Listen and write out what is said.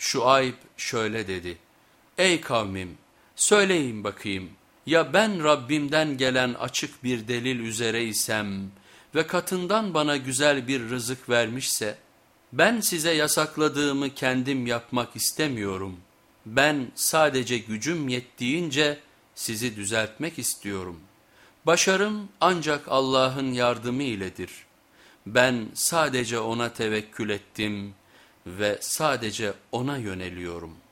Şuayb şöyle dedi. Ey kavmim söyleyin bakayım ya ben Rabbimden gelen açık bir delil üzere isem ve katından bana güzel bir rızık vermişse ben size yasakladığımı kendim yapmak istemiyorum. Ben sadece gücüm yettiğince sizi düzeltmek istiyorum. Başarım ancak Allah'ın yardımı iledir. Ben sadece ona tevekkül ettim ve sadece ona yöneliyorum.''